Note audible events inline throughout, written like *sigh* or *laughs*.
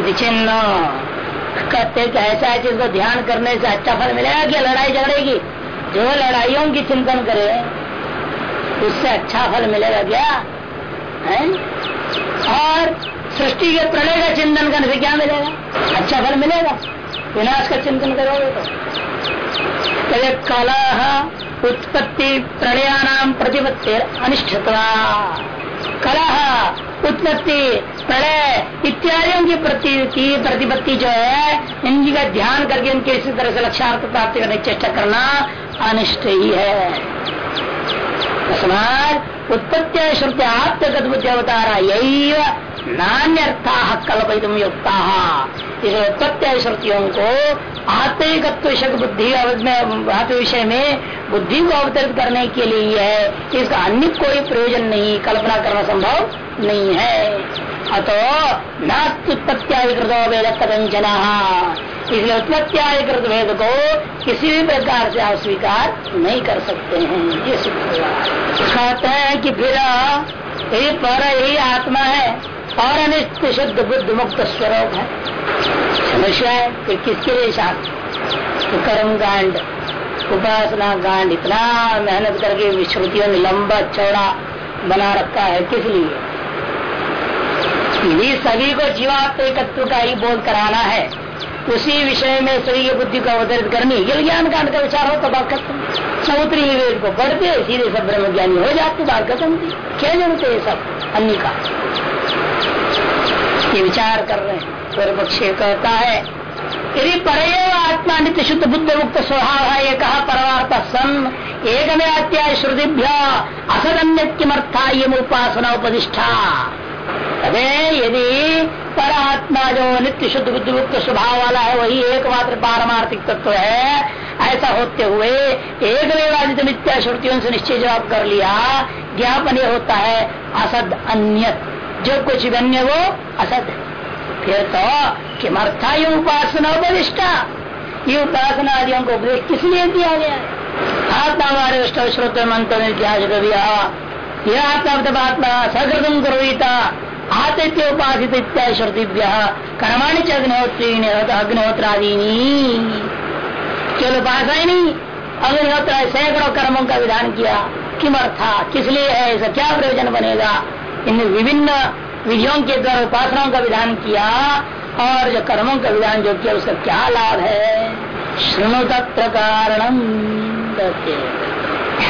चिन्ह कहते कि ऐसा है जिसको ध्यान करने से अच्छा फल मिलेगा क्या लड़ाई झगड़े की जो लड़ाइयों की चिंतन करे, उससे अच्छा फल मिलेगा क्या? है? और सृष्टि के प्रलय का चिंतन करने से क्या मिलेगा? अच्छा फल मिलेगा। विनाश का चिंतन करोगे तो। कलह उत्पत्ति प्रलयानाम प्रतिपत्ति अनिष्ठता कलह, उत्पत्ति, प्रलय इत्यादियों की प्रति की प्रतिपत्ति जो है, इनकी का ध्यान करके इनके इसी तरह से लक्ष्यार्थ प्राप्ति करने की चेष्टा करना अनिष्ट ही है। उत्पत्ति श्रुति आत्मगत बुद्धि अवतारा यही नान्यर्था कल्पित युक्ता। इस उत्पत्ति श्रुतियों को आत्मिकत्व बुद्धि विषय में बुद्धि को अवतरित करने के लिए है। इसका अन्य कोई प्रयोजन नहीं। कल्पना करना संभव नहीं है। अतो कदंचना इसलिए उत्पत्त्यादिकृत वेद को किसी भी प्रकार से आप स्वीकार नहीं कर सकते हैं। ये कहते हैं कि फिर यही पर यही आत्मा है और अनिष्ट शुद्ध बुद्ध मुक्त स्वरूप है। समस्या है फिर किसके लिए शास्त्र? तो कर्म कांड, उपासना कांड, इतना मेहनत करके विश्रुतियों ने लंबा चौड़ा बना रखा है किस लिए? यदि सभी को जीवात्म एकत्व का ही बोध कराना है। उसी विषय में सभी बुद्धि को अवतरित करनी। ये ज्ञान कांड का विचार हो तो बात खत्म। समुद्री वेद को पढ़ते सीधे सब ब्रह्म ज्ञानी हो जाते, बात खत्म। क्या जानते हैं सब? अन्य का। ये विचार कर रहे हैं। पूर्व पक्ष कहता है, यदि पर आत्मा नित्य शुद्ध बुद्ध मुक्त स्वभाव है, ये कहा परमार्थ सन एक में अत्याय श्रुतिभ्य असदन्य किमर्था ये उपासना उपदिष्ठा। अरे यदि पर आत्मा जो नित्य शुद्ध बुद्ध मुक्त स्वभाव वाला है, वही एकमात्र पारमार्थिक तत्व है, ऐसा होते हुए एक वेवादित नित्य श्रुतियों से निश्चय जवाब कर लिया, ज्ञापन ये होता है, असद अन्य जो कुछ अन्य वो असद। फिर तो किमर्था ये उपासना उपदिष्टा? ये उपासना आदियों को उपदेश किस लिए दिया गया है? आत्मा हमारे श्रोत मंत्र में दिया यह आत्मा आत्मा सकृतम करोता आतिथ्य उपासित इत्यादि श्रुतिभ्य, कर्माणी च अग्निहोत्री अग्निहोत्रादीनी। केवल उपासना ही नहीं अग्निहोत्र सैकड़ों कर्मों का विधान किया। किम अर्था किस लिए है ऐसा क्या प्रयोजन बनेगा? इन विभिन्न विधियों के द्वारा उपासनाओं का विधान किया, और जो कर्मों का विधान जो किया, उसका क्या लाभ है? श्रृणु तत्व कारणम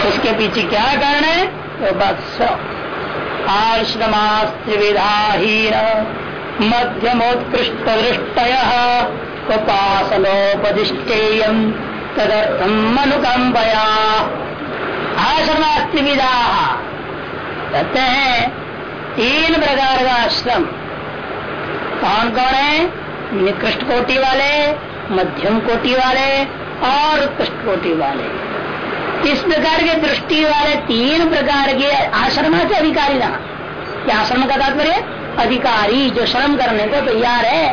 उसके पीछे क्या कारण है? आश्रमास्त्रिविधाहीन मध्यमोत्कृष्ट दृष्टय उपासनोपदिष्टेय तदर्थम अनुकंपया आश्रमास्त्रिविधा कहते हैं, तीन प्रकार का आश्रम। कौन कौन है? निकृष्ट कोटि वाले, मध्यम कोटि वाले और उत्कृष्ट कोटि वाले। इस प्रकार के दृष्टि वाले तीन प्रकार के आश्रम के अधिकारी ना क्या आश्रम का तात्पर्य? अधिकारी, जो श्रम करने को तैयार है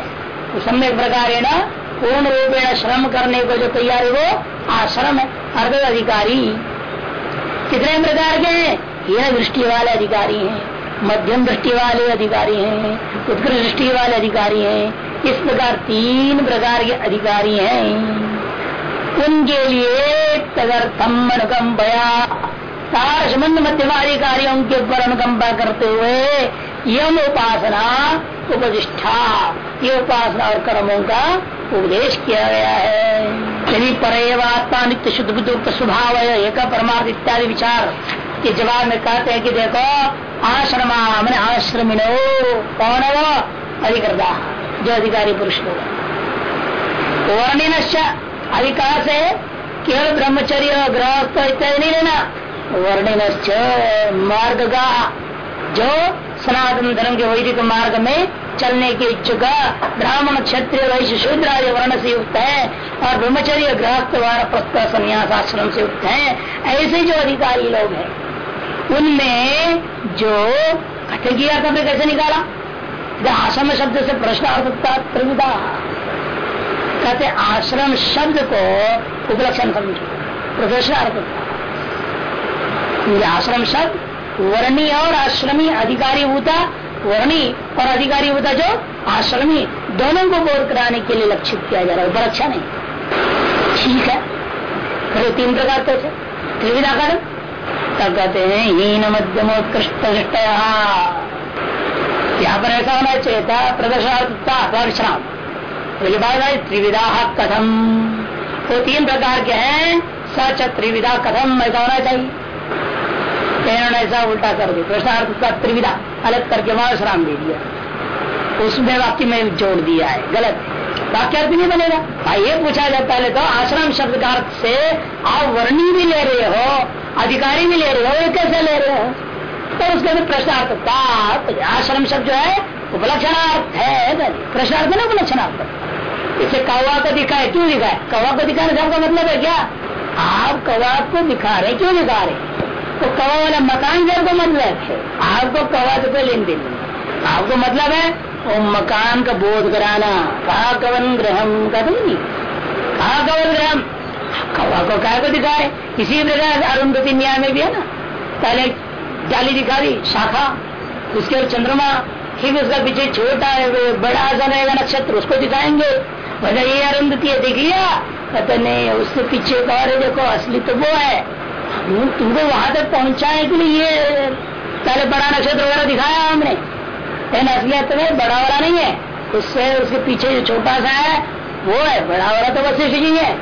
तो सम्यक प्रकार है ना पूर्ण रूपेण श्रम करने को जो तैयार है, वो आश्रम है अधिकारी। कितने प्रकार के ये दृष्टि वाले अधिकारी हैं, मध्यम दृष्टि वाले अधिकारी हैं, उत्कृष्ट दृष्टि वाले अधिकारी हैं। इस प्रकार तीन प्रकार के अधिकारी हैं। उनके लिए तदर्थम अनुकंपया संबंध मध्यमाधिकारियों के ऊपर अनुकंपा करते हुए यम उपासना उपदिष्ठा। ये उपासना और कर्मों का उपदेश किया गया है। यदि परवात्मा नित्य शुद्ध बुद्ध स्वभाव एक परमार्थ इत्यादि विचार के जवाब में कहते हैं कि देखो, आश्रमा मैंने आश्रमिनो कौन है वो अधिकर्ता, जो अधिकारी पुरुष लोग वर्णिन अधिकार से केवल ब्रह्मचर्य गृहस्थ इत्यादि नहीं लेना वर्णिन मार्ग का जो सनातन धर्म के वैदिक मार्ग में चलने के इच्छुक ब्राह्मण, क्षत्रिय, वैश्य, शूद्र आदि वर्ण से युक्त है और ब्रह्मचर्य गृहस्थ प्रस्तर संन्यास आश्रम से युक्त है, ऐसे जो अधिकारी लोग हैं, उनमें जो कथे किया कैसे निकाला। आश्रम शब्द से प्रश्न त्रिविधा कहते आश्रम शब्द को उपलक्षण समझो प्रदर्शनार्थ आश्रम शब्द, वर्णी और आश्रमी अधिकारी होता, वर्णी और अधिकारी होता जो आश्रमी, दोनों को बोध कराने के लिए लक्षित किया जा रहा है, पर अच्छा नहीं। ठीक है। फिर तीन प्रकार कैसे त्रिविधा कर तब कहते हैं, हीन मध्यमोत्कृष्ट यहाँ पर ऐसा होना चाहिए था प्रदर्शनार्थता परिश्रम त्रिविधा कथम। वो तीन प्रकार के हैं सच त्रिविधा कथम, ऐसा होना चाहिए। ऐसा उल्टा कर दिया प्रश्नार्थ का त्रिविधा, अलग करके वहाँ विश्राम दे दिया। उसमें वाक्य में जोड़ दिया है। गलत। वाक्य अर्थ नहीं बनेगा। भाई, ये पूछा जाए पहले तो आश्रम शब्द का अर्थ से आप वर्णी भी ले रहे हो, अधिकारी भी ले रहे हो कैसे ले रहे हो? तो उसके अंदर प्रश्नार्थ का आश्रम शब्द जो है, उपलक्षणार्थ है। प्रश्नार्थ ना उपलक्षणार्थ। इसे कौवा को दिखाए क्यों दिखाए। कौवा को दिखाने से आपका मतलब है क्या? आप कौवा को दिखा रहे क्यों दिखा रहे तो कवा वाला मकान से आपको मतलब है। आपको कवा से कोई लेन देन आपको मतलब है, वो मकान का बोध कराना कहा कवन ग्रहम का तो नहीं। कहा कवन ग्रहम कवा को काय को दिखाए? इसी प्रकार अरुंधति न्याय में भी है ना। पहले जाली दिखा दी, शाखा, उसके चंद्रमा, फिर उसका पीछे छोटा बड़ा सा रहेगा नक्षत्र, उसको दिखाएँगे। वजह ये अरुंधति है देख लिया कहते, नहीं, उससे पीछे और देखो, असली तो वो है। तुमको वहाँ तक पहुँचाए के लिए ये पहले बड़ा नक्षत्र वगैरह दिखाया हमने। लेकिन असलियत में बड़ा वाला नहीं है। उससे, उसके पीछे जो छोटा सा है, वो है, बड़ा वाला तो वशिष्ठ जी है।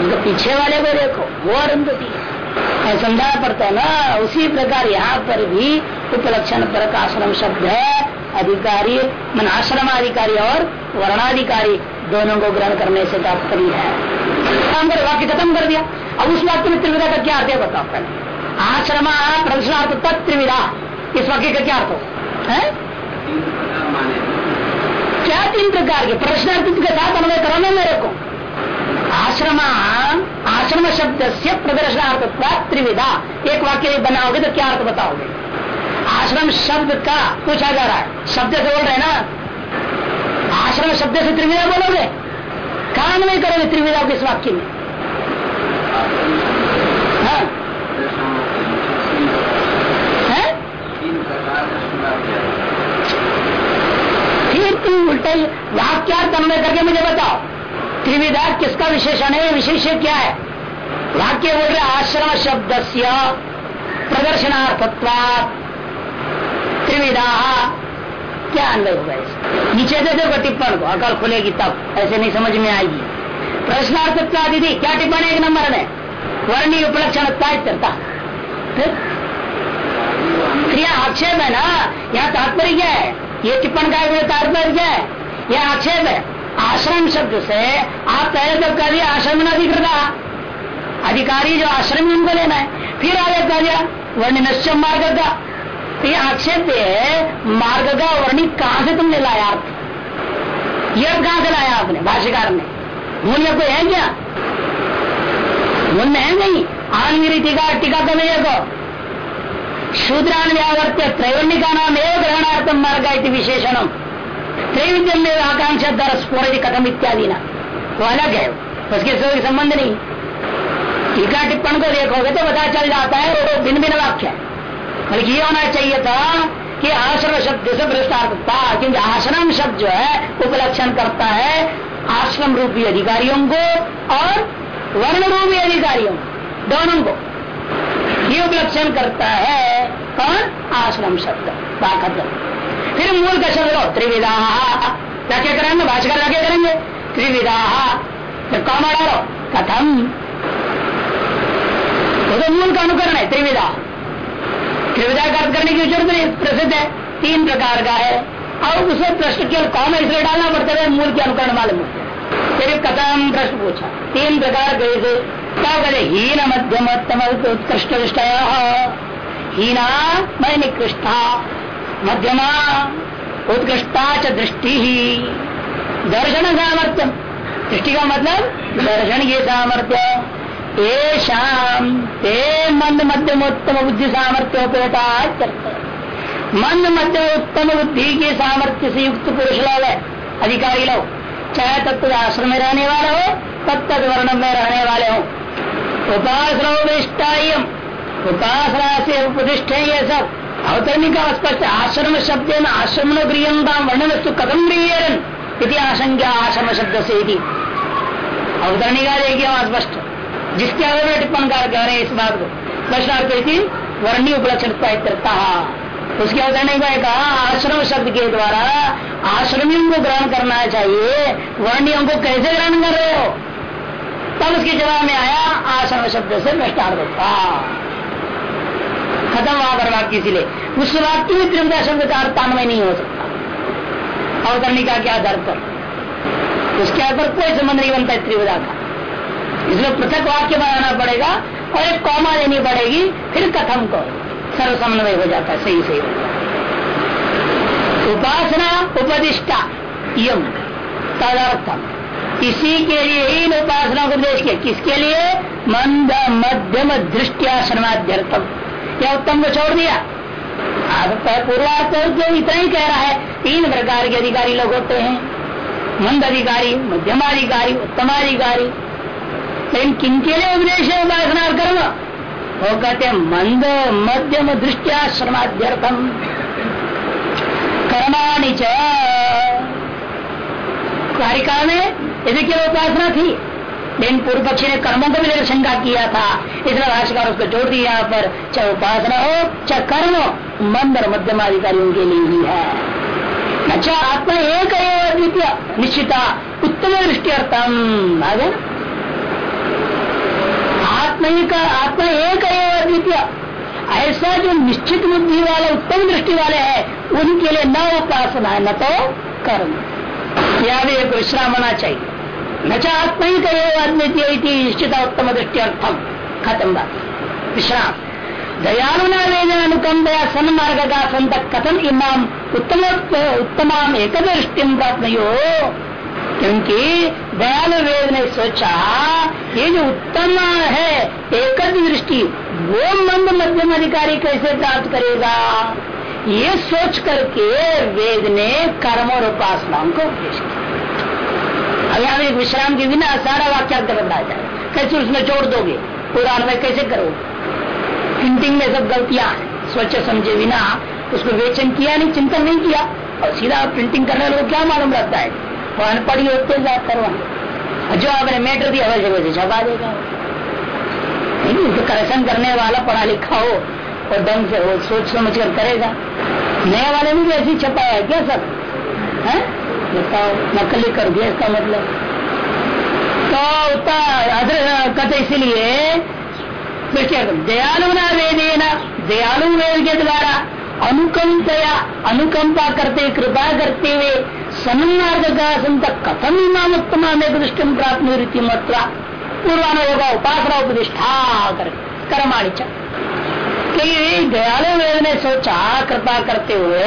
उसके पीछे वाले को देखो, वो अरुंधति है समझाना पड़ता है ना, उसी प्रकार यहाँ पर भी उपलक्षण पर आश्रम शब्द है, अधिकारी, मन आश्रम अधिकारी और वर्णाधिकारी। दोनों को ग्रहण करने से तात्पर्य है। वाक्य खत्म कर दिया। अब उस वाक्य में त्रिविधा का क्या अर्थ है बताओ पहले। आश्रमा प्रदर्शनार्थ तत्विधा इस वाक्य का क्या अर्थ हो? क्या तीन प्रकार के? प्रश्नार्थ के साथ अनुभव करो ना मेरे को। आश्रमा, आश्रम शब्द से प्रदर्शनार्थ त्रिविधा एक वाक्य बनाओगे तो क्या अर्थ बताओगे? आश्रम शब्द का पूछा जा रहा है। शब्द से बोल रहे ना आश्रम शब्द से त्रिविधा बोलोगे? काम नहीं करोगे त्रिविधा किस वाक्य में। हाँ? फिर तुम उल्टे वाक्यार्थ अन्वय करके मुझे बताओ त्रिविधा किसका विशेषण है? विशेष क्या है? वाक्य बोल रहे आश्रम शब्द से प्रदर्शनार्थत्वा त्रिविधा क्या अन्वय होगा इस नीचे दे देखो टिप्पण को, अकल खुलेगी तब, ऐसे नहीं समझ में आएगी। प्रश्नार्थत्वा दीदी क्या टिप्पण एक नंबर में? वर्णी उपलक्षण करता क्रिया आक्षेप है ना, यहाँ तात्पर्य क्या है? ये टिप्पण का तात्पर्य क्या है? यह आक्षेप है। आश्रम शब्द से आप पहले तो कह दिया आश्रम अधिकृता अधिकारी जो आश्रम उनको लेना है, फिर आगे कह दिया वर्ण निश्चय मार्ग का। तो ये आक्षेप है मार्ग का वर्णी कहाँ से तुमने लाया अर्थ यह कहाँ से लाया आपने, भाष्यकार ने? मूल्य कोई है क्या? मूल में है नहीं? आनगिरी टीका टीका कर को शूद्रान व्यावर्त्य त्रैवर्णिका नाम एवं ग्रहणार्थम मार्ग विशेषण। त्रैविद्यम में आकांक्षा दर स्फोर कथम इत्यादि ना वो अलग है, उसके संबंध नहीं। टीका टिप्पण को देखोगे तो पता चल जाता है, वो भिन्न भिन्न वाक्य है। बल्कि ये होना चाहिए था कि आश्रम शब्द से भ्रष्टार्थ था क्योंकि आश्रम शब्द जो है, उपलक्षण करता है आश्रम रूपी अधिकारियों को और वर्ण रूपी अधिकारियों, दोनों को। ये उपलक्षण करता है कौन? आश्रम शब्द बाखत फिर मूल का शब्द लो त्रिविधा। क्या क्या करेंगे? भाषकर क्या करेंगे? त्रिविधा। जब कौन डालो कथम। तो मूल का अनुकरण है, त्रिविधा। त्रिविधा का अर्थ करने की ज़रूरत नहीं, प्रसिद्ध है, तीन प्रकार का है। और उसे प्रश्न केवल कौन है, इसलिए डालना पड़ता है, मूल के अनुकरण मालूम होते फिर कथम प्रश्न पूछा, तीन प्रकार कैसे क्या करे हीन मध्यम उत्कृष्ट हीना मैं निकृष्टा, मध्यमा उत्कृष्टा च दृष्टि ही। दर्शन सामर्थ्य दृष्टि का मतलब दर्शन ये सामर्थ्य। शाम ते मंद मध्यम उत्तम बुद्धि सामर्थ्योपेता मंद मध्यम उत्तम बुद्धि के सामर्थ्य से युक्त पुरुष लोग अधिकारी लोग। चाहे तत्व आश्रम में रहने वाले हो तत्त वर्ण में रहने वाले हो। उपासना उपासना से उपदिष्ट है ये सब। अवतरणी का स्पष्ट, आश्रम शब्द में आश्रम गृहता वर्णन वस्तु कदम इति आशंका आश्रम शब्द से अवतरणी का देखिए स्पष्ट। जिसके आगे में टिप्पण कार कह रहे हैं इस बात को। प्रश्नार्थी वर्णी उपलक्षण उसके अवतरणी कहा आश्रम शब्द के द्वारा आश्रमियों को ग्रहण करना चाहिए। वर्णियों को कैसे ग्रहण कर रहे हो? तब उसके जवाब में आया, आश्रम शब्द से भ्रष्टार्थ था। खत्म वहाँ पर वाक्य इसीलिए उस वाक्य में त्रिवदा शब्द का अर्थान्वय नहीं हो सकता। अवतरणी का क्या दर्द उसके पर कोई संबंध नहीं बनता है त्रिवदा का। इसलिए पृथक वाक्य बनाना पड़ेगा और एक कौमा देनी पड़ेगी, फिर कथम को। सर्व समन्वय हो जाता है, सही सही उपासना उपदिष्टा यम तदर्थम। इसी के लिए ही उपासना को उपदेश किया। किसके लिए? मंद, मध्यम दृष्टिया शर्माध्यर्थम क्या उत्तम को छोड़ दिया। पूर्वार्थ जो इतना ही कह रहा है, तीन प्रकार के अधिकारी लोग होते हैं। मंद अधिकारी मध्यमाधिकारी उत्तमाधिकारी लेकिन किनके लिए उपदेश है उपासना कर्म वो कहते हैं, मंद मध्यम दृष्टिया श्रमाध्यर्थम कर्माणी कारिका में यदि केवल उपासना थी। लेकिन पूर्व पक्षी ने कर्मों को भी लेकर शंका किया था। इसलिए भाष्यकार उसको जोड़ दिया यहाँ पर, चाहे उपासना हो, चाहे कर्म हो, मंद और मध्यमाधिकारियों के लिए ही है। अच्छा आत्मा एक निश्चिता, उत्तम दृष्टि अर्थम आगे आत्मा ही आत्मा एक द्वितीय। ऐसा जो निश्चित बुद्धि वाला, उत्तम दृष्टि वाले है, उनके लिए न उपासना है न तो कर्म। या भी एक विश्राम होना चाहिए। न आत्मा ही कहे निश्चित उत्तम दृष्टि अर्थम। खत्म बात। विश्राम। दयालुना वेद अनुकंपया सन्मार्ग का संत कथन इमाम उत्तम उत्तम एक दृष्टि प्राप्त हो क्योंकि दयालु वेद ने सोचा, ये जो उत्तम है एक दृष्टि, वो मंद मध्यम अधिकारी कैसे प्राप्त करेगा? ये सोच करके वेद ने कर्म और उपासनाओं को उपदेश किया अब यहाँ एक विश्राम के बिना सारा वाक्य बताया जाए। कैसे उसमें जोड़ दोगे? पुराण में कैसे करोगे? प्रिंटिंग में सब गलतियाँ हैं। स्वच्छ समझे बिना उसको वेचन किया नहीं, चिंतन नहीं किया। और सीधा प्रिंटिंग करने को क्या मालूम रहता है? वो अनपढ़ी होते जाकर वहाँ। जो आपने मेटर दिया वैसे वैसे छपा देगा। करेक्शन करने वाला पढ़ा लिखा हो और ढंग से वो सोच समझ कर करेगा। नए वाले में भी ऐसी छपाया है क्या सब? है? बताओ नकली कर दिया इसका मतलब। तो कहते इसलिए दयालु ना वेदेना, दयालु वेद के द्वारा अनुकंपया, अनुकंपा करते, कृपा करते हुए सन्मार्ग का संत कथम इमाम उत्तम दृष्टि प्राप्त निवृत्ति मत्वा पूर्वानुयोग उपासना उपदिष्ठा कर कर्माणी दयालु वेद ने सोचा, कृपा करते हुए,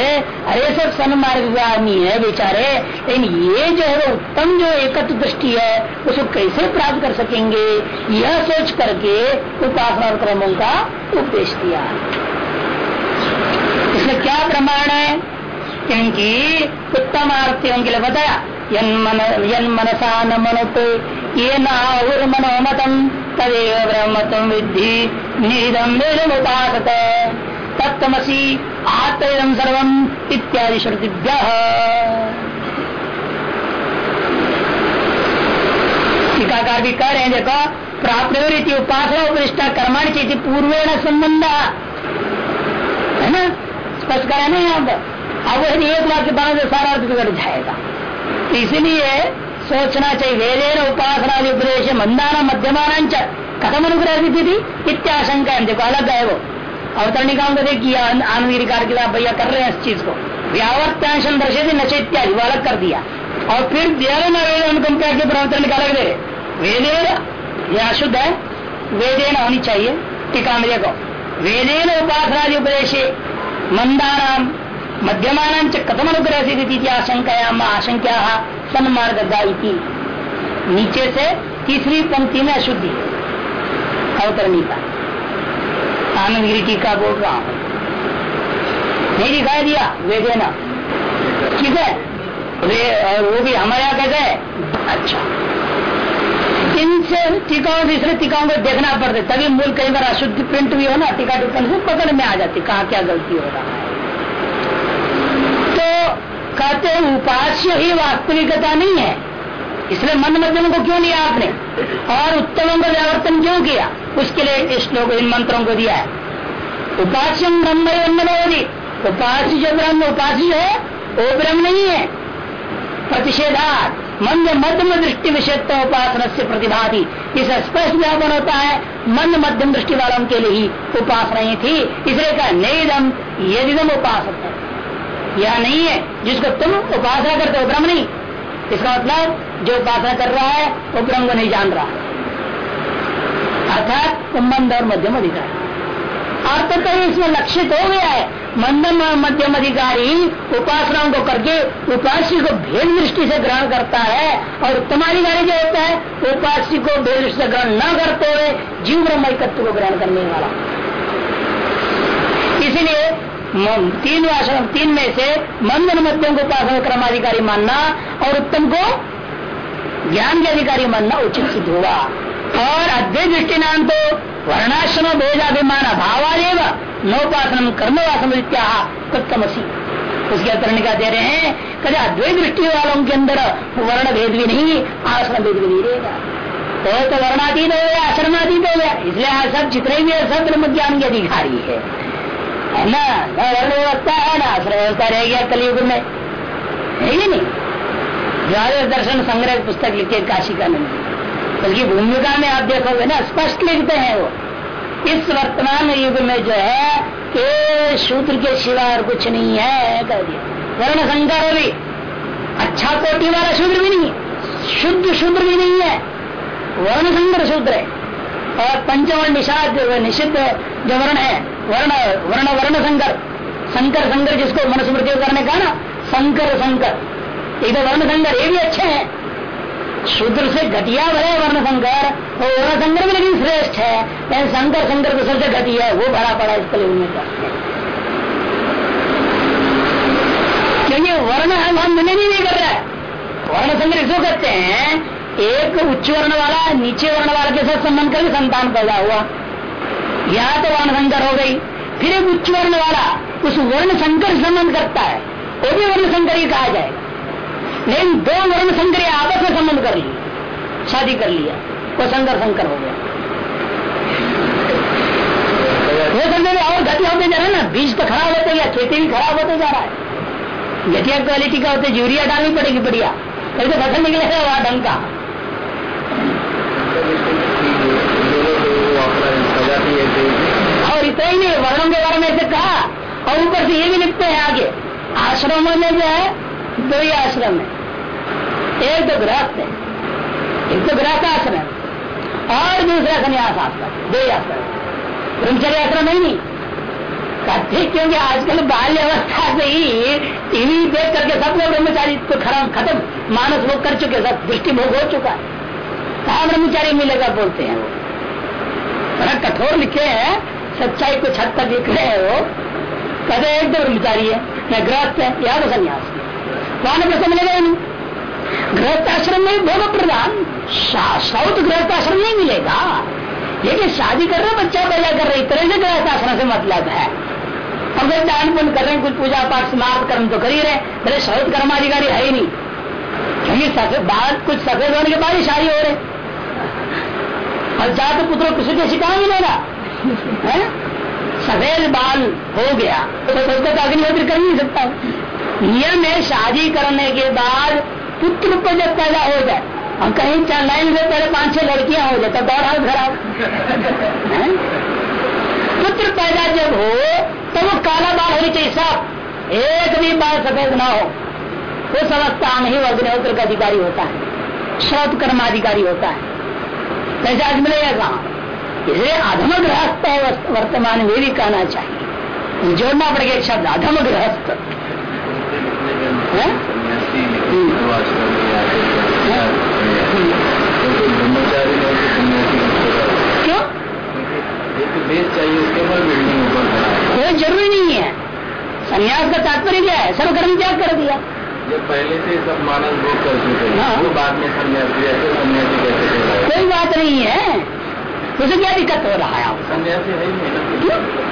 अरे सब सन्मार्ग आदमी है, बेचारे, लेकिन ये जो है उत्तम जो एकत्र दृष्टि है उसको कैसे प्राप्त कर सकेंगे? यह सोच करके उपासना क्रमों का उपदेश दिया। इसमें क्या प्रमाण है? क्योंकि उत्तम आर्थियों के लिए बताया यन मनसा न मनुते ये मनोमतम तदेव ब्रह्म तुम विद्धि निधम आत्म सर्वम इत्यादि श्रुतिभ्य। टीकाकार भी कह रहे हैं, देखो प्राप्त उपासना उपरिष्टा कर्माणी चीज़ पूर्वेण संबंध। है ना? स्पष्ट करा नहीं यहाँ पर। अब यदि एक वाक्य बना तो सारा अर्थ बिगड़ जाएगा। इसलिए सोचना चाहिए वेदेन उपासना उपदेश मंदाना मध्यमान कथम अनुग्रह थी? इत्याशंका देखो, अलग है वो। अवतरणिकाओं को देखिए आनंद कार के भैया कर रहे हैं इस चीज़ को। व्यावर्त्यांशन दर्शे नशे इत्यादि, वो अलग कर दिया। और फिर देर न वेद अनुकंपा के प्रवर्तन का अलग दे वेदेन यह अशुद्ध है। वेदेन होनी चाहिए। टीका में देखो। वेदेन उपासना उपदेश मंदानाम मध्यमान कथम अनुग्रह आशंकायाम आशंका सन्मार्ग नीचे से तीसरी पंक्ति में अशुद्धि। अवतरणी का आनंद गिरी टीका बोल रहा हूँ। नहीं दिखाई दिया? वे देना ठीक है? वो भी हमारे यहाँ कहते हैं? अच्छा। तीन से टीकाओं, तीसरे टीकाओं को देखना पड़ता है। तभी मूल कई बार अशुद्ध प्रिंट भी हो ना, टीका टिप्पणी से पकड़ में आ जाती कहा क्या गलती हो रहा है। तो कहते उपास्य ही वास्तविकता नहीं है। इसलिए मन मध्यम को क्यों लिया आपने? और उत्तमों का व्यावर्तन क्यों किया? उसके लिए इस श्लोक इन मंत्रों को दिया है। उपास्यम ब्रह्म होगी उपास्य जो ब्रह्म, उपास्य है, वो ब्रह्म नहीं है। प्रतिषेधात। मंद मध्यम दृष्टि विषयत्व उपासना से प्रतिभाति। इस स्पष्ट व्यापन होता है मंद मध्यम दृष्टि वालों के लिए ही उपासना ही थी। इसलिए कहा, नेदम, यदिदम उपासक यह नहीं है, जिसको तुम उपासना करते हो, ब्रह्म नहीं। इसका मतलब जो उपासना कर रहा है, वो ब्रह्म को नहीं जान रहा। अर्थात मंद और मध्यम अधिकार। अर्थ तो इसमें लक्षित हो गया है। मंदम, मध्यम अधिकारी उपासनाओं को करके उपास्य को भेद दृष्टि से ग्रहण करता है और उत्तम अधिकारी जो होता है उपास्य को भेद दृष्टि से ग्रहण न करते हुए जीव ब्रह्मकत्व को ग्रहण करने वाला। इसलिए तीन आश्रम, तीन में से मंदन मध्यम को उपासना क्रमाधिकारी मानना और उत्तम को ज्ञान के अधिकारी मानना उचित सिद्ध हुआ और अद्वैत दृष्टि नाम तो वर्णाश्रम भेदाभिमान अभावादेव नौपासन कर्मवासम तत्तमसी उसके अतरण क्या दे रहे हैं कभी अद्वैत दृष्टि वालों के अंदर वर्ण भेद भी नहीं आश्रम भेद भी नहीं रहेगा। तो तो वर्णातीत हो गया आश्रमातीत हो गया इसलिए सब जितने भी सब ब्रह्म ज्ञान के अधिकारी है। ना? वर्ण व्यवस्था है, ना आश्रम व्यवस्था रह गया कलयुग में। है नहीं? द्वादश दर्शन संग्रह पुस्तक लिखे काशी का नहीं उसकी भूमिका में आप देखोगे ना, स्पष्ट लिखते हैं वो। इस वर्तमान युग में जो है, कि शूद्र के सिवा और कुछ नहीं है कह दिया वर्ण संकर भी। अच्छा कोटि वाला शूद्र भी नहीं, शुद्ध शूद्र भी नहीं है। वर्ण संकर शूद्र है। और पंचवर्ण निषाद निषिद्ध जो वर्ण है, वर्ण वर्ण वर्ण संकर संकर संकर जिसको मनुस्मृति करने का ना, संकर संकर। एक वर्ण संकर ये भी अच्छे हैं। शूद्र से घटिया भरे वर्ण संकर, वो वर्ण संकर भी लेकिन श्रेष्ठ है। लेकिन शंकर शंकर तो सबसे घटिया वो भरा पड़ा इस कलयुग में क्योंकि वर्ण हम नहीं कर रहा। है वर्ण शंकर इसको कहते हैं, एक उच्च वर्ण वाला, नीचे वर्ण वाला के साथ संबंध करके संतान पैदा हुआ। या तो वर्ण शंकर हो गई, फिर एक उच्च वर्ण वाला, उस वर्ण शंकर संबंध करता है। वो भी वर्ण शंकर ही कहा जाएगा। लेकिन दो वर्ण संकर आपस में संबंध कर लिया शादी कर लिया। वो संकर संकर हो गया। वो और गति होते जा रहा है ना। बीज तो खराब होते गया खेती भी खराब होते जा रहा है। घटिया क्वालिटी का होते, यूरिया डालनी पड़ेगी बढ़िया। कभी तो फ़सल निकलेगा वहाँ ढंग का। और इतना ही नहीं, वर्णों के बारे में ऐसे कहा। और ऊपर से ये भी लिखते हैं आगे। आश्रमों में जो है दो ही आश्रम है। एक तो गृहस्थ है, एक तो गृहस्थ आश्रम और दूसरा संन्यास आश्रम, दो ही आश्रम ब्रह्मचर्य आश्रम है नहीं। कहते क्योंकि आजकल बाल्य अवस्था से ही टीवी देख करके सब लोग ब्रह्मचारी तो खराब, खत्म, मानस लोग कर चुके सब दृष्टि भोग हो चुका है। कहा ब्रह्मचारी मिलेगा बोलते हैं वो? बड़ा कठोर लिखे हैं, सच्चाई को छत तक लिख रहे हैं कहते एक तो ब्रह्मचारी है, मैं ग्रस्त है, या तो संन्यास वहाँ पैसा मिलेगा ही नहीं गृहस्थ आश्रम में भोग प्रदान। सौत गृहस्थ आश्रम नहीं मिलेगा। लेकिन शादी कर रहे बच्चा पैदा कर रहे इतने से गृहस्थ आश्रम से मतलब है। अगर दान पुण्य कर रहे हैं, कुछ पूजा पाठ समाप्त कर्म तो कर ही रहे मेरे सौत कर्माधिकारी है ही नहीं। क्योंकि बाद कुछ सफ़ेद होने के बाद ही शादी हो रहे और जात पुत्र किसी के शिकार मिलेगा सफ़ेद बाल हो गया तो उसको तो अग्निहोत्र कर नहीं सकता। नियम है शादी करने के बाद पुत्र को जब पैदा हो जाए और कहीं, चार लाइन में पहले पाँच छह लड़कियाँ हो जाए तो दौड़ हाल खराब पुत्र पैदा जब हो, तब तो काला बाल होनी चाहिए सब एक भी बाल सफ़ेद ना हो। वो तो समझता नहीं अग्निहोत्र का अधिकारी होता है श्रोत कर्माधिकारी होता है। कैसे आज मिलेगा कहा? इसलिए अधम गृहस्थ वर्तमान में भी कहना चाहिए। जोड़ना पड़ेगा शब्द अधम गृहस्थ क्यों? चाहिए कोई ज़रूरी नहीं है। संन्यास का तात्पर्य क्या है? सर्वकर्म त्याग कर दिया। जब पहले से सब मानस भोग कर चुके हाँ। हैं बाद में सन्यासी कोई बात नहीं है। उसे क्या दिक्कत हो रहा है? आपको सन्यासी?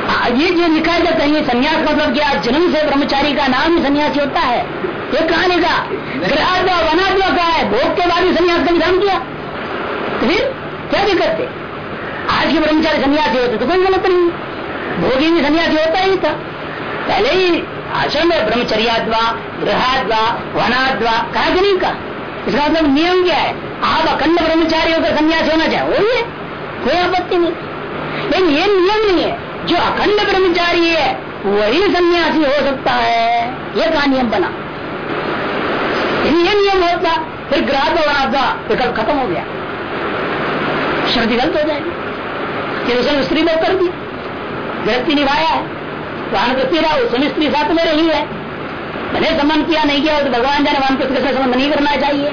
हाँ, ये जो लिखा जाता है सन्यास मतलब क्या? जन्म से ब्रह्मचारी का नाम ही सन्यासी होता है। ये कहा लिखा ग्रहाद्वा वनाद्वा का है, भोग के बाद ही सन्यास का विधान किया। तो फिर क्या दिक्कत है आज के ब्रह्मचारी सन्यासी होते तो कोई गलत नहीं। भोगी भी सन्यासी होता ही था। पहले ही आश्रम में ब्रह्मचर्याद्वा, गृहाद्वा, वनाद्वा, कहा कि नहीं कहा? इसका मतलब नियम क्या है? आप अखंड ब्रह्मचारी होकर सन्यासी होना चाहे वही है। कोई आपत्ति नहीं। लेकिन ये नियम नहीं है, जो अखंड ब्रह्मचारी है, वही सन्यासी हो सकता है। ये का नियम बना। ये नियम होता फिर ग्राह वनाद्वा विकल्प खत्म हो गया। श्रुति गलत हो जाएगी। फिर उसने स्त्री में कर दी व्यक्ति निभाया है। वाहन वृत्ति रहा उसने स्त्री साथ में रही है। भले सम्मान किया, नहीं किया तो भगवान जाने वाहन पुस्तक से संबंध नहीं करना चाहिए।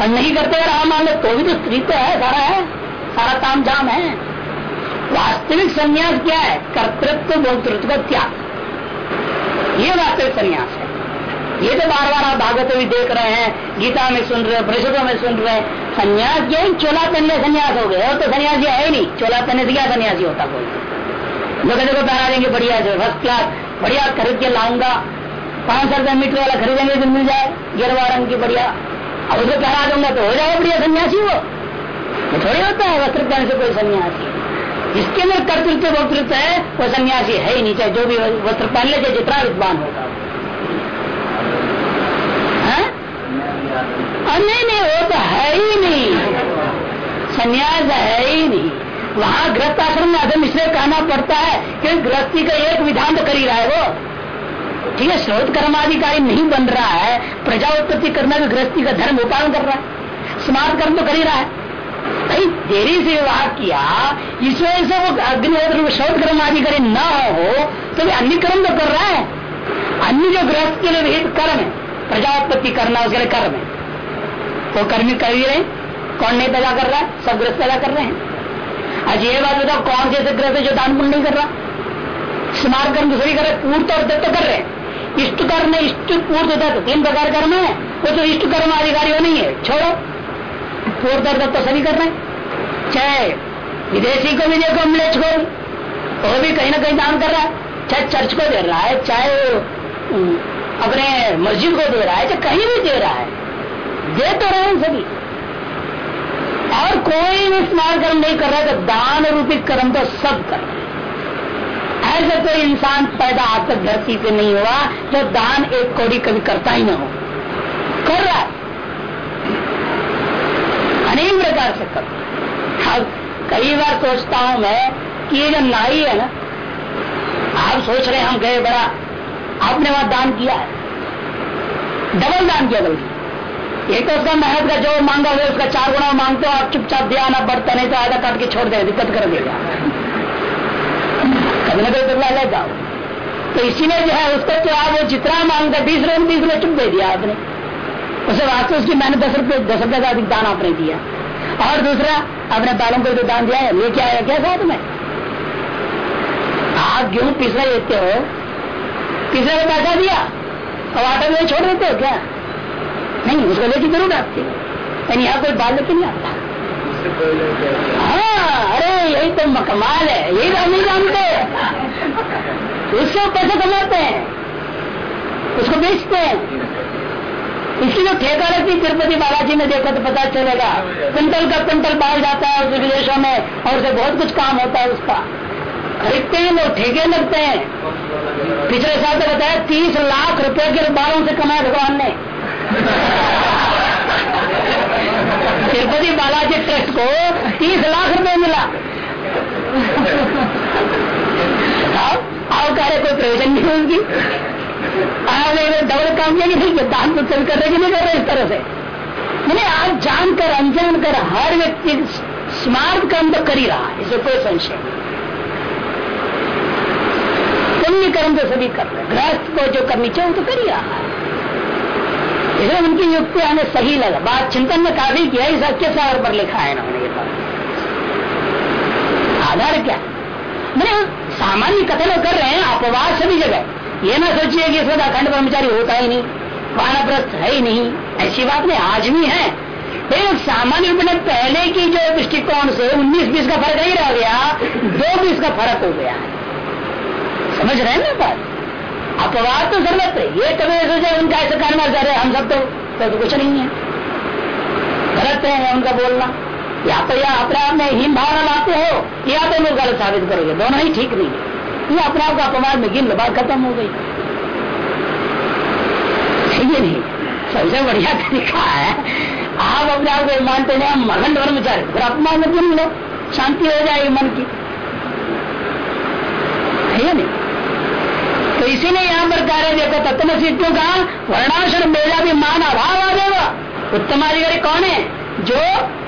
और नहीं करते रहा मान लो तो भी तो स्त्री तो है, सारा है। सारा काम जाम है। वास्तविक संन्यास क्या है? कर्तृत्व भोक्तृत्व का त्याग। ये वास्तविक संन्यास है। ये तो बार बार आप भागवत भी देख रहे हैं, गीता में सुन रहे परिषदों में सुन रहे हैं। संन्यास ये चोला पहनने संन्यास हो गए, और तो सन्यासी है ही नहीं। चोला पहनने से क्या सन्यासी होता कोई? लोग देखो पहना देंगे, बढ़िया से फ़र्स्ट क्लास बढ़िया खरीद के लाऊँगा। पाँच सौ रुपए मीटर वाला खरीदेंगे तो मिल जाए गिरवा रंग की बढ़िया। अब उसको पहना दूँगा तो हो जाएगा बढ़िया सन्यासी वो। थोड़ी होता है, वस्त्र पहन से कोई सन्यासी। जिसके अंदर कर्तृत्व, वक्तृत्व है, वो सन्यासी है ही नहीं, चाहे जो भी वस्त्र पहन ले जितना विद्वान होगा हाँ? और नहीं नहीं, वो तो है ही नहीं। संन्यास है ही नहीं। वहाँ गृहस्थ आश्रम में अधम इसलिए कहना पड़ता है कि गृहस्थी का एक विधान तो कर ही रहा है वो। ठीक है स्रोत कर्माधिकारी नहीं बन रहा है। प्रजा उत्पत्ति करना भी गृहस्थी का धर्म उपालन कर रहा है। स्मार्ट कर्म तो कर ही रहा है। भाई, देरी से विवाह किया, इस वजह से वो अग्निहोत्र शोध कर्म अधिकारी न हो तो भी अन्य कर्म तो कर रहा है। अन्य जो गृहस्थ के लिए कर्म है, प्रजा उत्पत्ति करना, उसके लिए कर्म है। वो कर्मी कर ही रहे कौन नहीं पैदा कर रहा है? सब ग्रस्त पैदा कर रहे हैं। आज ये बात बताओ, कौन से ऐसे ग्रस्त जो दान पुण्य नहीं कर रहा? स्मार्ट कर्म दूसरी कर रहे पूर्त और दत्त कर रहे हैं। इष्ट कर्म इष्ट, पूर्त, दत्त। तीन प्रकार कर्म है। वो तो इष्ट कर्म अधिकारी नहीं है। छोड़ो। पूर्त और दत्त सभी कर रहे हैं। चाहे विदेशी को भी देखो मिलेच को वो भी कहीं ना कहीं दान कर रहा है। चाहे चर्च को दे रहा है, चाहे अपने मस्जिद को दे रहा है, चाहे कहीं भी दे रहा है। दे तो रहे हैं सभी। और कोई भी स्मार्ट कर्म नहीं कर रहा तो दान रूपी कर्म तो सब कर रहे ऐसा कोई इंसान पैदा आज तक धरती पे नहीं हुआ, जो दान एक कौड़ी कभी करता ही ना हो। कर रहा है। अनेक प्रकार से कर अब कई बार सोचता हूँ मैं कि ये जो नाई है ना, आप सोच रहे हम गए बड़ा, आपने वहाँ दान किया है। डबल दान किया बल्कि। एक तो उसका मेहनत का जो मांगा हुआ उसका चार गुना मांगते हो, आप चुपचाप दिया ना बढ़ता नहीं तो आधा काट के छोड़ देगा, दिक्कत कर देगा। *laughs* कभी ना कभी बदला लेगा। तो इसीलिए जो है, उसको तो आप जितना माँगता बीस रुपये बीस रुपये चुप दे दिया आपने। उसे वास्तव उसकी मैंने दस रुपये दस रुपये का अधिक दान आपने दिया। और दूसरा अपने बालों को जो दान दिया है ये क्या है क्या साथ में? आप गेहूँ पिसने देते हो? पिसने का पैसा दिया? और आटा में छोड़ देते हो क्या? नहीं, उसको लेके ज़रूर आते यानी यहाँ कोई बाल लेके नहीं आता? हाँ अरे, यही तो कमाल है, यही हम नहीं जानते उससे पैसे कमाते हैं, उसको बेचते हैं। इसकी जो ठेका रहती तिरुपति बालाजी में देखो तो पता चलेगा। कुंटल का कुंटल बाहर जाता है उस विदेशों में, और उसे बहुत कुछ काम होता है उसका। खरीदते हैं लोग ठेके लगते हैं। पिछले साल तो बताया तीस लाख रुपए के बालों से कमाया भगवान ने। तिरुपति बालाजी ट्रस्ट को तीस लाख रुपए मिला। आओ कह रहे कोई प्रयोजन नहीं होगी डबल काम किया कि नहीं दान तो कर रहे कि नहीं कर रहे इस तरह से? मैंने आप जानकर अनजान कर हर व्यक्ति स्मार्ट काम तो कर ही रहा है इसे कोई संशय पुण्य कर्म तो सभी कर रहे गृहस्थ को जो करनी चाहिए तो कर ही रहा है। इसलिए उनकी युक्ति हमें सही लगा। बात चिंतन में काफ़ी किया, इस अच्छे सागर पर लिखा है उन्होंने आधार क्या? मैंने सामान्य कथन कर रहे हैं, अपवाद सभी जगह। ये ना सोचिए कि इसमें अखंड ब्रह्मचारी होता ही नहीं, वानप्रस्थ है ही नहीं। ऐसी बात नहीं, आज भी है। लेकिन सामान्य रूप में पहले की जो दृष्टिकोण से उन्नीस बीस का फ़र्क नहीं रह गया, दो बीस का फ़र्क हो गया। है समझ रहे हैं ना बात? अपवाद तो सर्वत्र ये कभी सोचे उनका ऐसा करना कर रहे हम सब तो, तो, तो कुछ नहीं है। गलत है उनका बोलना। या तो या अपने आप में हीन भावना लाते हो या तो लोग गलत साबित करोगे। दोनों ही ठीक नहीं है। ये अपने आप का अपमान में गिन बात खत्म हो गई। ये नहीं। सबसे बढ़िया तरीका है आप अपने आप को मानते हम मगन ब्रह्मचारी फिर अपमान में गिन लो शांति हो जाएगी मन की है नहीं तो इसीलिए यहाँ पर कह रहे देखो तत्व क्यों कहा वर्णाश्रम मेरा भी मान अभाव आ जाएगा उत्तमाधिकारी कौन है? जो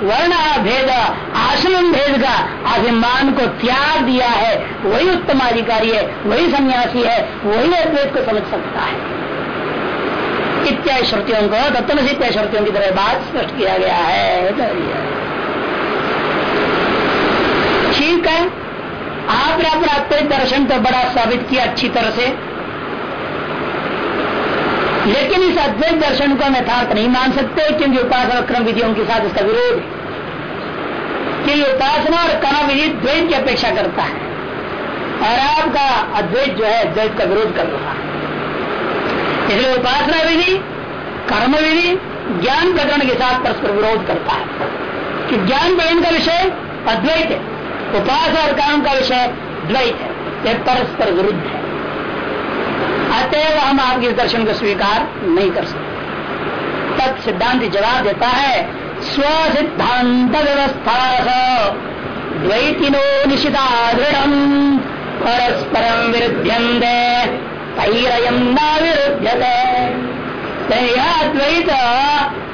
वर्ण भेद आश्रम भेद का अभिमान को त्याग दिया है, वही उत्तमाधिकारी है, वही सन्यासी है, वही अद्वैत को समझ सकता है। इत्यादि श्रुतियों को तत्व से इत्यादि श्रुतियों की तरह बात स्पष्ट किया गया है। ठीक है? आपने अपना अद्वैत दर्शन तो बड़ा साबित किया अच्छी तरह से। लेकिन इस अद्वैत दर्शन को हम यथार्थ नहीं मान सकते, क्योंकि उपासना और क्रम विधियों के साथ इसका विरोध है। कि उपासना और कर्म विधि द्वैत की अपेक्षा करता है। और आपका अद्वैत जो है, द्वैत का विरोध कर रहा है। इसलिए उपासना विधि, कर्म विधि, ज्ञान प्रकरण के साथ परस्पर विरोध करता है। कि ज्ञान प्रकरण का विषय अद्वैत है। उपासना और काम का विषय द्वैत है यह परस्पर विरुद्ध है। अतएव हम आपके दर्शन को स्वीकार नहीं कर सकते। तब सिद्धांत जवाब देता है स्व सिद्धांत व्यवस्था द्वैतिनो निशिता दृढ़ परस्परम विरुद्ध तैरयम न विरुद्ध द्वैत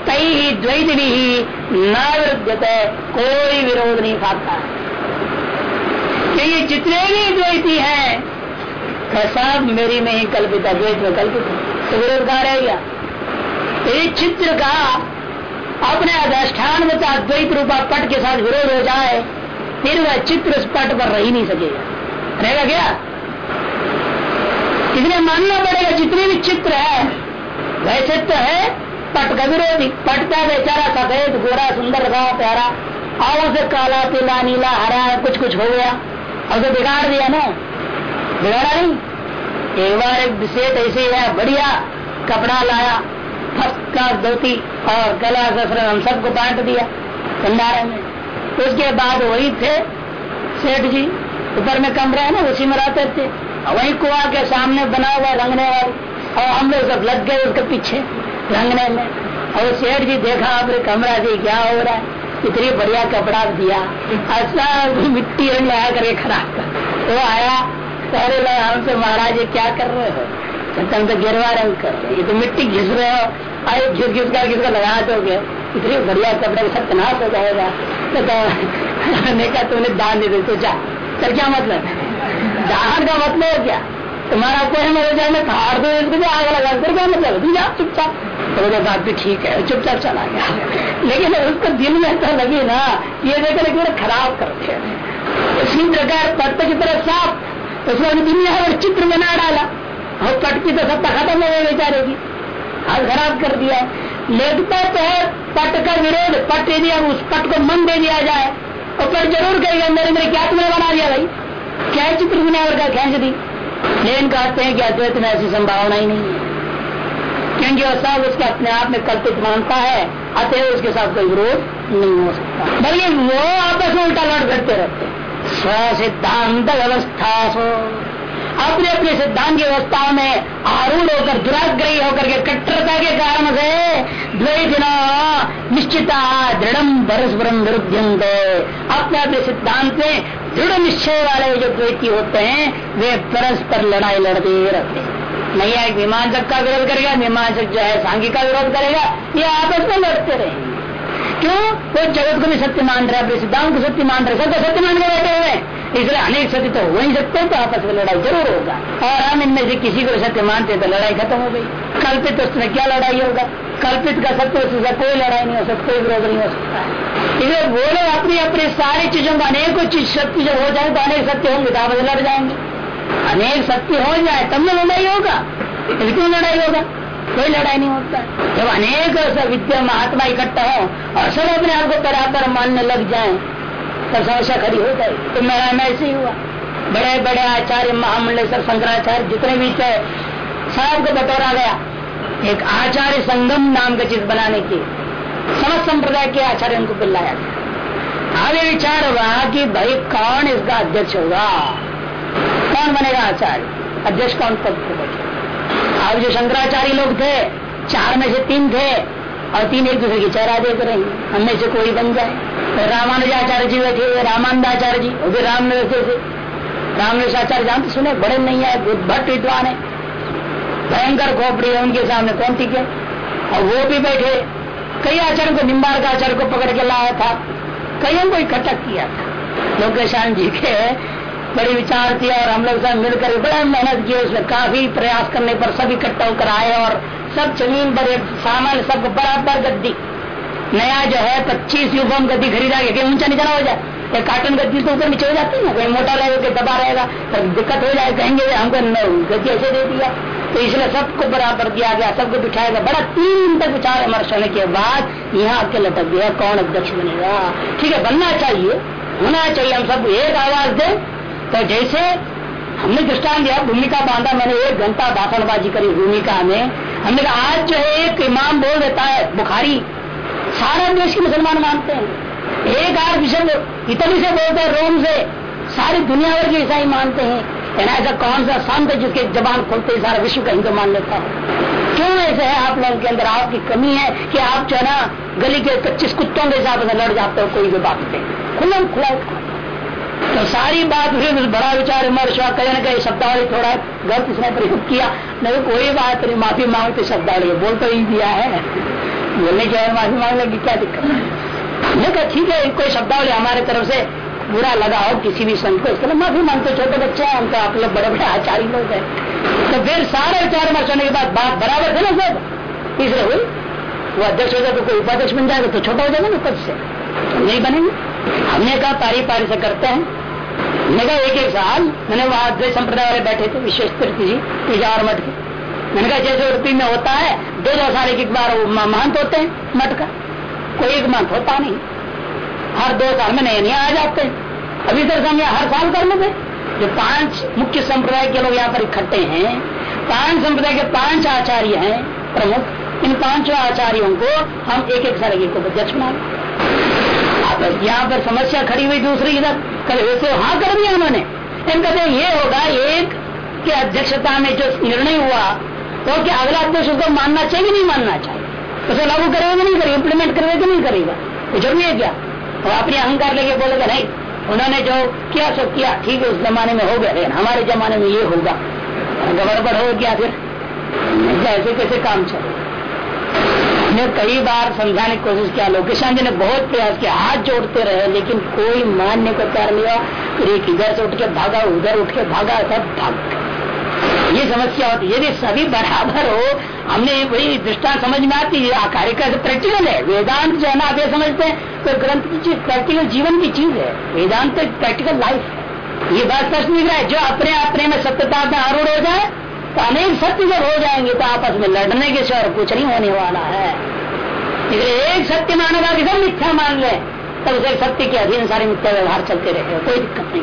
तई द्वैत भी न विरुद्ध कोई विरोध नहीं खाता क्योंकि जितने भी द्वैती है सब मेरी में ही कल्पित अद्वैत में कल्पित तो विरोध कहा रहेगा यदि चित्र का अपने अधिष्ठान में अद्वैत रूपा पट के साथ विरोध हो जाए, फिर वह चित्र उस पट पर रह नहीं सकेगा। रहेगा क्या? इसलिए मानना पड़ेगा, जितने भी चित्र है वैसे तो है, पट का विरोधी। पट का बेचारा सफ़ेद, गोरा, सुंदर था प्यारा और उसे काला, पीला, नीला, हरा कुछ कुछ हो गया। और तो बिगाड़ दिया ना। बिगाड़ा नहीं। एक बार एक विशेष ऐसे है बढ़िया कपड़ा लाया क्लास धोती और गला ससर हम सबको बांट दिया भंडारे में। उसके बाद वही थे सेठ जी, ऊपर में कमरा है ना, उसी में रहते थे। वही कुआ के सामने बना हुआ रंगने वाली। और हम लोग सब लग गए उसके पीछे रंगने में। और सेठ जी देखा अपने कमरा जी, क्या हो रहा है? इतनी बढ़िया कपड़ा दिया। ऐसा मिट्टी रंग लगा करके खराब। कर वो आया पहले लोग हमसे, महाराज, ये क्या कर रहे हो? तुम तो गिरवा रंग कर रहे ये तो मिट्टी घिस रहे हो। आए, घिस घिस कर किसका लगा दोगे। इतनी बढ़िया कपड़े सत्यनाश हो जाएगा। तो ने कहा, तुमने दान दे दे तो जा। क्या मतलब? दान का मतलब क्या? तुम्हारा कोई मेरे में फाड़ दो, इसको आग लगा फिर क्या मतलब तुम जाओ चुपचाप। तो बोले, बात भी ठीक है, चुपचाप चला गया। लेकिन उसको दिल में तो लगी ना, ये देख लेकिन खराब करते हैं इसी प्रकार तत्व की तरह साफ़, उसने दुनिया और चित्र बना डाला। और पट की तो सत्ता खत्म हो गई बेचारे की। हाथ खराब कर दिया। लेखता तो है, पट का विरोध, पट यदि अब उस पट को मन दे दिया जाए और पट ज़रूर कहेगा, मेरे मेरे, क्या तुमने बना दिया भाई? क्या चित्र बनावर का खेच दी? लेकिन कहते हैं कि अद्वैत में ऐसी संभावना ही नहीं है। क्योंकि वह सब उसके अपने आप में कल्पित मानता है अतः उसके साथ कोई विरोध नहीं हो सकता। बल्कि वो आपस में उल्टा लौट करते रहते स्व सिद्धांत व्यवस्था अपने अपने सिद्धांत की व्यवस्था में आरूढ़ होकर, दुराग्रही होकर के कट्टरता के कारण से द्वैतना निश्चिता दृढ़ परस्परम विरुद्ध अपने अपने सिद्धांत में दृढ़ निश्चय वाले जो द्वैती होते हैं, वे परस्पर लड़ाई लड़ते रहते हैं। नहीं एक मीमांसक का विरोध करेगा, मीमांसक जो है सांघी का विरोध करेगा, ये आपस में लड़ते रहेंगे। क्यों? वो जगत को भी सत्य मान रहे अपने सिद्धांत को सत्य मान रहे सबको सत्य मान के बैठे हुए इसलिए अनेक सत्य तो हो ही सकते तो आपस में लड़ाई ज़रूर होगा। और हम इनमें से किसी को सत्य मानते तो लड़ाई खत्म हो गई। कल्पित उसमें क्या लड़ाई होगा? कल्पित का सत्य उससे कोई लड़ाई नहीं हो सकती, कोई विरोध नहीं हो सकता। इसलिए लोग अपनी अपनी सारी चीज़ों का, अनेकों चीज़ सत्य जब हो जाए तो अनेक सत्य होंगे तो आपस लड़ जाएँगे। अनेक सत्य हो जाए, तब में लड़ाई होगा। क्यों लड़ाई होगा? कोई लड़ाई नहीं होता। जब अनेक विद्या महात्मा इकट्ठा हो और सब अपने आप को बराबर मानने लग जाए तब समस्या खड़ी हो जाए तो मेरा में ऐसे ही हुआ। बड़े बड़े आचार्य महामंडलेश्वर शंकराचार्य, जितने भी थे सबको बटोरा गया। एक आचार्य संगम नाम का चीज़ बनाने की समस्त संप्रदाय के आचार्य उनको बुलाया गया। आगे विचार हुआ कि भाई कौन इसका अध्यक्ष होगा? कौन बनेगा आचार्य? अध्यक्ष कौन पद को बैठे अब जो शंकराचार्य लोग थे, चार में से तीन थे और तीन एक दूसरे की चेहरा देख रहे हैं। हमें से कोई बन जाए। तो रामानुजाचार्य जी बैठे रामानंदाचार्य जी, वो भी राम से रामनेशाचार्य जानते सुने? बड़े नहीं है भट्ट विद्वान है। भयंकर खोपड़ी है उनके सामने, कौन टिके और वो भी बैठे। कई आचार्य को निम्बार का आचार्य को पकड़ के लाया था। कईयों को इकट्ठा किया था। लोकेशान जी के बड़ी विचार थी और हम लोग मिलकर बड़ा मेहनत किए उसमें काफ़ी प्रयास करने पर सब इकट्ठा होकर आए और सब ज़मीन पर एक सामान, सब बराबर गद्दी। नया जो है, पच्चीस यूफोम गद्दी खरीदा गया ऊँचा नीचा हो जाए। एक कार्टन गद्दी तो ऊपर नीचे हो जाती है ना मोटा रहेगा कोई दबा रहेगा तो दिक्कत हो जाए, कहेंगे हमको गद्दी ऐसे दे दिया। तो इसलिए सबको बराबर दिया गया, सबको बिठाया गया। बड़ा तीन तक विचार विमर्श होने के बाद यहाँ आके लटक गया कौन अध्यक्ष बनेगा? ठीक है, बनना चाहिए, होना चाहिए, हम सब एक आवाज़ दे। तो जैसे हमने दृष्टान दिया, भूमिका बांधा, मैंने एक घंटा भाषणबाजी करी भूमिका में। हमने कहा, आज जो है, एक इमाम बोल देता है, बुखारी। सारा देश के मुसलमान मानते हैं। एक आठ विषय इतनी से बोलते हैं, रोम से। सारी दुनिया भर के ईसाई मानते हैं। ऐसा कौन सा संत जिसके जबान खोलते ही, सारा विश्व का हिंदू मान लेता है? क्यों ऐसे है आप लोगों के अंदर? आपकी कमी है कि आप जो है ना, गली के पच्चीस कुत्तों के हिसाब से लड़ जाते हो, कोई भी बात पे खुला खुला तो सारी बात फिर बड़ा विचार विमर्श हुआ कहीं ना कहीं शब्दावली थोड़ा गलत इसने प्रयोग किया। नहीं, कोई बात नहीं, माफ़ी मांगते शब्दावली बोल तो ही दिया है। बोलने के बाद माफ़ी मांगने की क्या दिक्कत है? ठीक है, कोई शब्दावली हमारे तरफ़ से बुरा लगा हो, किसी भी संत को, इसके लिए माफ़ी मांगते, छोटे बच्चे हैं, हम तो आप लोग बड़े बड़े आचार्य लोग हैं। तो फिर सारे विचार विमर्श होने के बाद बात बराबर थे ना सब? तीसरे हुई वो अध्यक्ष हो जाए तो कोई उपाध्यक्ष बन जाएगा तो छोटा हो जाएगा ना पद से। नहीं बनेंगे। हमने कहा पारी पारी से करते हैं। मैंने कहा एक एक साल, मैंने वहाँ संप्रदाय वाले बैठे थे, विशेष जी पूजा और मठ के। मैंने कहा जैसे उड़पी में होता है, दो दो साल एक बार महंत होते हैं मठ का। कोई एक महंत होता नहीं। हर दो साल में नए नए आ जाते हैं। अभी तक हम हर साल कर लेते जो पाँच मुख्य संप्रदाय के लोग यहाँ पर इकट्ठे हैं, पाँच संप्रदाय के पाँच आचार्य हैं प्रमुख, इन पाँचों आचार्यों को हम एक एक साल को अध्यक्ष बना यहाँ पर समस्या खड़ी हुई दूसरी इधर। कल वैसे हाँ कर दिया उन्होंने। कहते ये होगा एक की अध्यक्षता में जो निर्णय हुआ तो क्या अगला अध्यक्ष उसको मानना चाहिए नहीं मानना चाहिए। उसे लागू करेगा नहीं करेगा इम्प्लीमेंट करेगा कि नहीं करेगा? तो ज़रूरी है क्या? वो अपने अहंकार लेके बोलेगा नहीं, उन्होंने जो किया सो किया, ठीक है, उस जमाने में हो गया, लेकिन हमारे जमाने में ये होगा। गड़बड़ हो गया फिर। ऐसे कैसे काम चले हमने कई बार समझाने की कोशिश किया, लोकेशन जी ने बहुत प्रयास किया, हाथ जोड़ते रहे, लेकिन कोई मानने को तैयार नहीं हुआ। फिर एक इधर से उठ के भागा, उधर उठ के भागा, सब भाग ये समस्या होती यदि सभी बराबर हो, हमने वही दृष्टांत समझ में आती है। कार्य का प्रैक्टिकल है, वेदांत जो है ना, आप ये समझते हैं तो ग्रंथ की चीज़, प्रैक्टिकल जीवन की चीज़ है। वेदांत तो प्रैक्टिकल लाइफ है। ये बात रहा है, जो अपने अपने में सत्यता में आरूढ़ हो जाए तो अनेक सत्य जब हो जाएँगे तो आपस में लड़ने के स्वर कुछ नहीं होने वाला है। एक सत्य माने बाकी सब मिथ्या मान ले, तब उसे सत्य के अधीन सारे मिथ्या व्यवहार चलते रहे, कोई दिक्कत नहीं।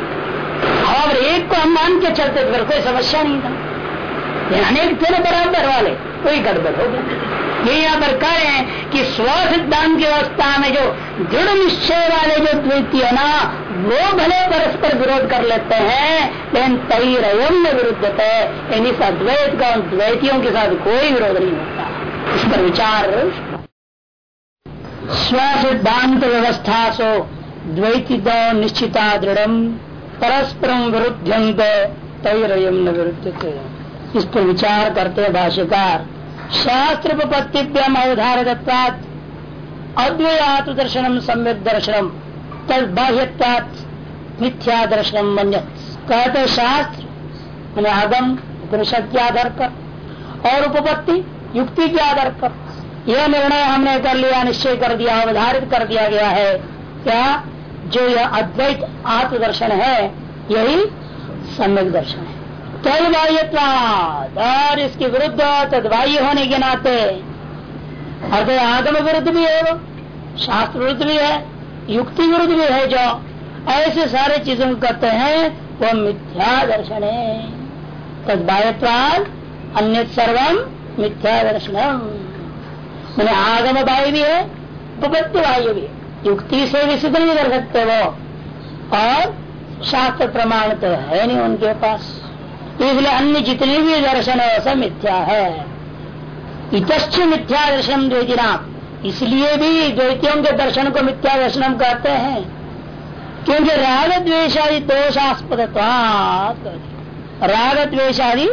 और एक को हम मान के चलते फिर कोई समस्या नहीं था। अनेक थे ना बराबर वाले, कोई गड़बड़ हो गया। ये यहाँ पर कह रहे हैं कि स्व सिद्धांत की अवस्था में जो दृढ़ निश्चय वाले जो द्वैती ना, वो भले परस्पर विरोध कर लेते हैं, लेकिन तई रयम में विरुद्ध है। इस अद्वैत का द्वैतियों के साथ कोई विरोध नहीं होता। इस पर विचार स्व सिद्धांत व्यवस्था सो द्वैती निश्चिता दृढ़ परस्परम विरुद्ध तई रयम न विरुद्ध इस पर विचार करते भाष्यकार। शास्त्र उपपत्तिभ्यम अवधारकत्वात् अद्वयात दर्शनम सम्यक दर्शनम तद बाह्यत्वात् मिथ्या दर्शनम मन कहते शास्त्र आगम, उपनिषद के आधार पर, और उपपत्ति, युक्ति के आधार पर। यह निर्णय हमने कर लिया, निश्चय कर दिया, अवधारित कर दिया गया है। क्या? जो यह अद्वैत आत्मदर्शन है, यही सम्यक दर्शन है। तद और इसके विरुद्ध तदवाह्य होने के नाते अर्थ आगम विरुद्ध भी है वो शास्त्र विरुद्ध भी है, युक्ति विरुद्ध भी है जो ऐसे सारे चीज़ों को कहते हैं, वो मिथ्या दर्शन है। तद बाह्यवाद अन्य सर्वम मिथ्या दर्शनम। मैंने आगम वायु भी है, उपपत्ति वायु भी युक्ति से भी सिद्ध नहीं कर सकते वो। और शास्त्र प्रमाण तो है नहीं उनके पास। इसलिए अन्य जितने भी दर्शन है सब मिथ्या है। इतश्च मिथ्या दर्शन द्वितीना इसलिए भी द्वैतियों के दर्शन को मिथ्या दर्शन कहते हैं। क्योंकि राग द्वेशादि दोषास्पद राग द्वेशादि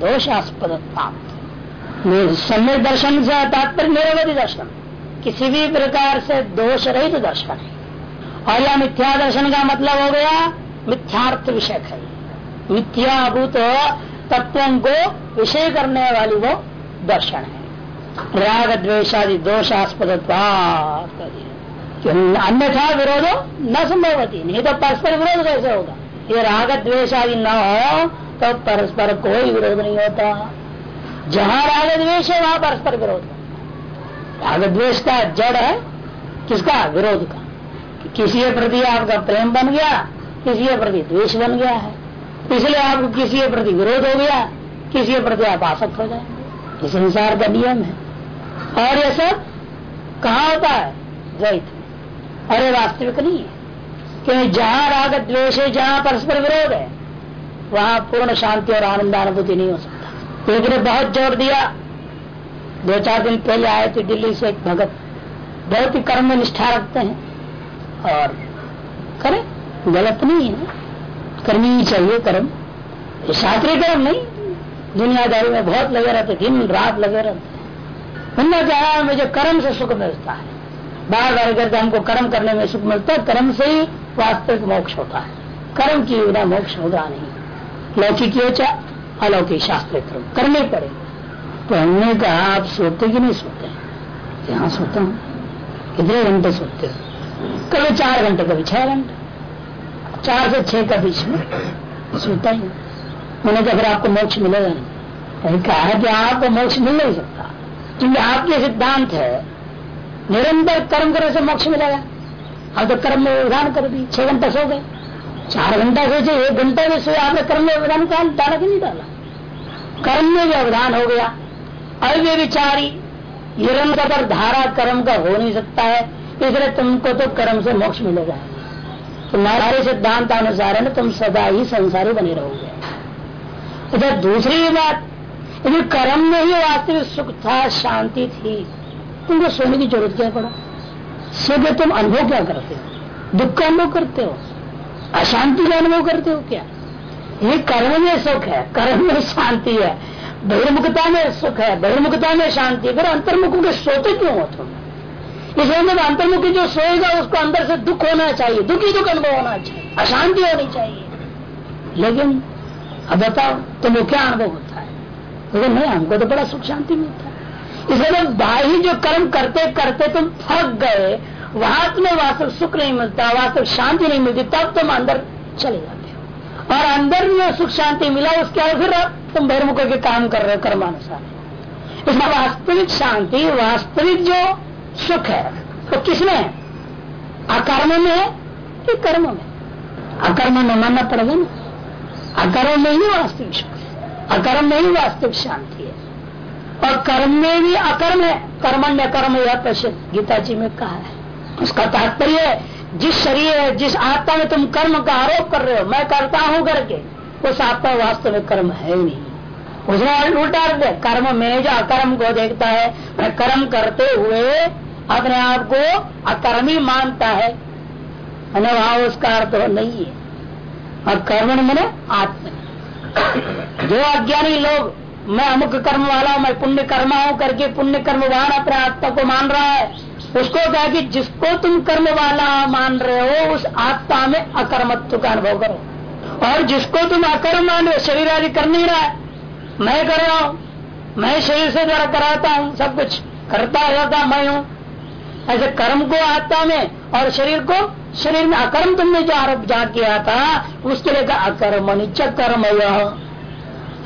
दोषास्पद सम्यक दर्शन से तात्पर्य निरवधि दर्शन। किसी भी प्रकार से दोष रहित तो दर्शन है। और यह मिथ्या दर्शन का मतलब हो गया, मिथ्यार्थ विषय है। मिथ्याभूत तत्वों को विषय करने वाली वो दर्शन है। राग द्वेशादि दोषास्पद अन्यथा विरोध न संभव होती नहीं तो परस्पर विरोध कैसे होगा? ये राग द्वेशादि न हो तो परस्पर कोई विरोध नहीं होता। जहाँ राग द्वेष है, वहाँ परस्पर विरोध राग द्वेष का जड़ है, किसका? विरोध का। किसी के प्रति आपका प्रेम बन गया, किसी के प्रति द्वेष बन गया है। इसलिए आपको किसी के प्रति विरोध हो गया, किसी के प्रति आप आसक्त हो जाए। ये संसार का नियम है। और ये सब कहा होता है? द्वैत और ये वास्तविक नहीं है। क्योंकि जहाँ राग द्वेष है, जहाँ परस्पर विरोध है, वहाँ पूर्ण शांति और आनंदानुभूति नहीं हो सकता। एक ने बहुत ज़ोर दिया। दो चार दिन पहले आए थे दिल्ली से एक भगत। बहुत ही कर्म में निष्ठा रखते हैं। और करें, गलत नहीं है। करनी ही चाहिए कर्म। शास्त्रीय कर्म नहीं। दुनियादारी में बहुत लगे रहते, दिन, रात लगे रहते। उनने कहा मुझे कर्म से सुख मिलता है। बार बार करके हमको कर्म करने में सुख मिलता है, कर्म से ही वास्तविक मोक्ष होता है। कर्म की बिना मोक्ष होगा नहीं। लौकिक अलौकिक शास्त्रीय क्रम करने पड़े। तो हमने कहा, आप सोते कि नहीं सोते? यहाँ सोता हूँ। कितने घंटे सोते हो? कभी चार घंटे, कभी छह घंटे। चार से छह का बीच में सोता ही। मैंने कहा, फिर आपको मोक्ष मिलेगा नहीं। कहा है कि आपको मोक्ष मिल नहीं सकता। क्योंकि आपके सिद्धांत है, निरंतर कर्म करने से मोक्ष मिलेगा। अब तो कर्म में व्यवधान कर दी, छह घंटे सो गए। चार घंटा सोचे एक घंटा में सोए आपने कर्म में व्यवधान डाला कि नहीं डाला? कर्म में भी अवधान हो गया। अव्य विचारी निरंतर धारा कर्म का हो नहीं सकता है। इसलिए तुमको तो कर्म से मोक्ष मिलेगा। तुम्हारे सिद्धांत अनुसार है ना, तुम सदा ही संसारी बने रहोगे। इधर दूसरी बात यदि कर्म में ही वास्तविक सुख था, शांति थी, तुमको सोने की ज़रूरत क्या पड़ा? सुख तुम अनुभव क्या करते हो? दुख का अनुभव करते हो? अशांति का अनुभव करते हो क्या? ये कर्म में सुख है, कर्म में शांति है, बहिर्मुखता में सुख है, बहिर्मुखता में शांति है। फिर अंतर्मुख के सोते क्यों हो तुम? इसलिए अंतर्मुखी जो सोएगा, उसको अंदर से दुख होना चाहिए, दुखी दुख अनुभव होना चाहिए, अशांति होनी चाहिए। लेकिन, अब बताओ, तुम्हें क्या अनुभव होता है? लेकिन नहीं, हमको तो बड़ा सुख शांति मिलता है। इसलिए बाह्य जो कर्म करते करते तुम थक गए वहाँ तुम्हें वास्तव सुख नहीं मिलता, वास्तव शांति नहीं मिलती, तब तुम अंदर चले जाते हो। और अंदर जो सुख शांति मिला, उसके बाद फिर तुम बहिर्मुख के काम कर रहे हो कर्मानुसार। इसमें वास्तविक शांति, वास्तविक जो सुख है, वो तो किसमें है? अकर्म में है कि कर्म में? अकर्म में मानना पड़ेगा ना। अकर्म में ही वास्तविक सुख है, अकर्म में ही वास्तविक शांति है। और कर्म में भी अकर्म है, कर्मण्य कर्म यह प्रसिद्ध गीता जी में कहा है। उसका तात्पर्य जिस शरीर जिस आत्मा में तुम कर्म का आरोप कर रहे हो, मैं करता हूँ करके, उस आत्मा वास्तव में कर्म है ही नहीं। उसने उल्टा दे कर्म में जो अकर्म को देखता है कर्म करते हुए अपने आप को अकर्मी मानता है। वहाँ उसका अर्थ नहीं है। और कर्म मैंने आत्म जो अज्ञानी लोग मैं अमुक कर्म वाला हूँ, मैं पुण्य कर्मा हूँ करके पुण्य कर्म वाला अपने आत्मा को मान रहा है। उसको कहा कि जिसको तुम कर्म वाला मान रहे हो, उस आत्मा में अकर्मत्व का अनुभव करो। और जिसको तुम अकर्म मान रहे हो, शरीर आदि कर नहीं रहा है। मैं कर रहा हूँ, मैं शरीर से द्वारा कराता हूँ, सब कुछ करता रहता मैं हूँ। ऐसे कर्म को आत्मा में और शरीर को, शरीर में अकर्म तुमने जो आरोप जा किया था उसके लिए अकर्म निच कर्म यह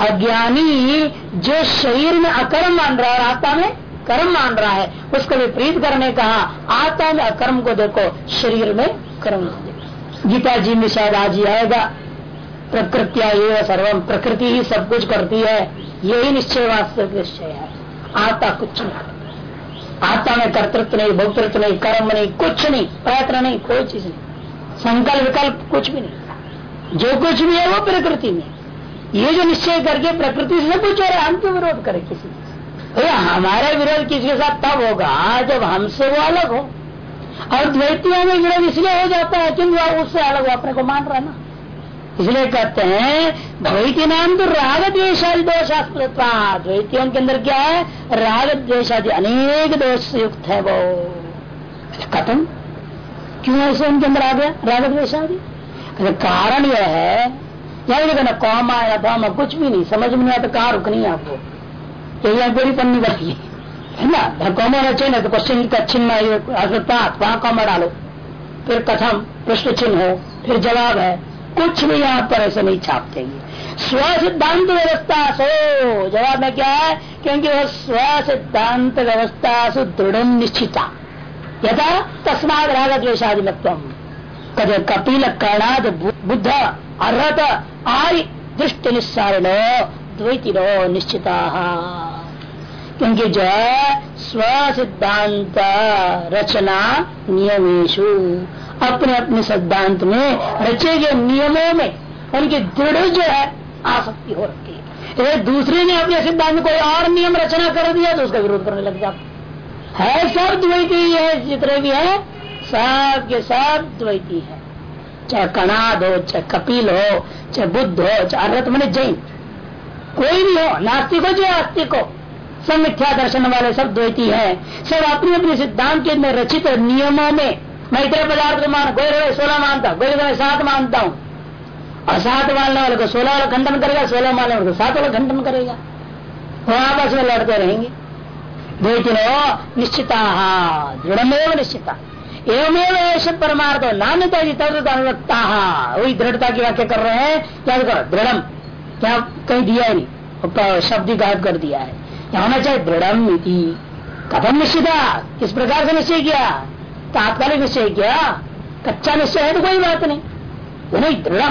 अज्ञानी जो शरीर में अकर्म मान रहा है और आत्मा में कर्म मान रहा है, उसको विपरीत करने कहा, आत्मा में अकर्म को देखो, शरीर में कर्म गीता जी में शायद आज ही आएगा, प्रकृतिया ये सर्वम प्रकृति ही सब कुछ करती है, यही निश्चय वास्तविक निश्चय है। आता कुछ नहीं आत्मा में कर्तृत्व नहीं, भोक्तृत्व नहीं, कर्म नहीं, कुछ नहीं, प्रयत्न नहीं, कोई चीज़ नहीं। संकल्प विकल्प कुछ भी नहीं। जो कुछ भी है वो प्रकृति में। ये जो निश्चय करके प्रकृति से कुछ हो रहा है, हम क्यों विरोध करें किसी भैया, हमारा विरोध किसी के साथ तब होगा जब हमसे वो अलग हो। और द्वैतियों में विरोध इसलिए हो जाता है क्योंकि उससे अलग हो? अपने को मान रहा ना? इसलिए कहते हैं, द्वैती नाम तो राग द्वेशादि दोषास्पृता द्वैतियों के अंदर क्या है? राग द्वेशादि अनेक दोष से युक्त है वो। कथम क्यों ऐसे उनके अंदर आ गया राग द्वेशादि कारण यह है यानी कहना कौमा या धामा कुछ भी नहीं, समझ में नहीं आता कहाँ रुकनी है आपको। यही पूरी पन्नी बची है। ना? कौमा होना चाहिए ना तो क्वेश्चन का चिन्ह वहाँ कौमा डालो फिर कथम, प्रश्न चिन्ह हो, फिर जवाब है, कुछ भी यहाँ पर ऐसे नहीं छापते स्व सिद्धांत व्यवस्था सो। जवाब में क्या है? क्योंकि वह स्व सिद्धांत व्यवस्था से दृढ़ निश्चिता। यथा तस्माद राग द्वेशादिलत्व कदे कपिल कर्णाद बुद्ध, अर्हत आय दृष्टि निस्सारण द्वैतिरो निश्चिता। क्योंकि जो है स्व सिद्धांत रचना नियमेशु अपने अपने सिद्धांत में, रचे गए नियमों में, उनकी दृढ़ जो है, आसक्ति हो रखी है। दूसरे ने अपने सिद्धांत में कोई और नियम रचना कर दिया तो उसका विरोध करने लग जाता है सब द्वैती, है जितने भी है सब के सब द्वैती है। चाहे कणाद हो, चाहे कपिल हो, चाहे बुद्ध हो, चाहे अर्थ मैंने जैन। कोई भी हो, नास्तिक हो, चाहे आस्तिक हो, सब मिथ्या दर्शन वाले सब द्वैती है। सब अपने अपने सिद्धांत के में रचित नियमों में मैं इतने पदार्थ को मान कोई सोलह मानता कोई मैं सात मानता हूँ। और सात मानने वाले को सोलह वाला खंडन करेगा, सोलह मानने वाले को सात वाला खंडन करेगा। वो आपस में लड़ते रहेंगे। द्वैतिनो निश्चिता दृढ़मेव निश्चिता। एवमेव ऐसे परमार्थ नान्यता अनुरक्ता वही दृढ़ता की व्याख्या कर रहे हैं। क्या करो दृढ़ क्या कहीं दिया ही नहीं? शब्द गायब कर दिया है। होना चाहिए? दृढ़ कथम निश्चिता। किस प्रकार से निश्चय किया? तात्कालिक निश्चय किया? कच्चा निश्चय है तो कोई बात नहीं। दृढ़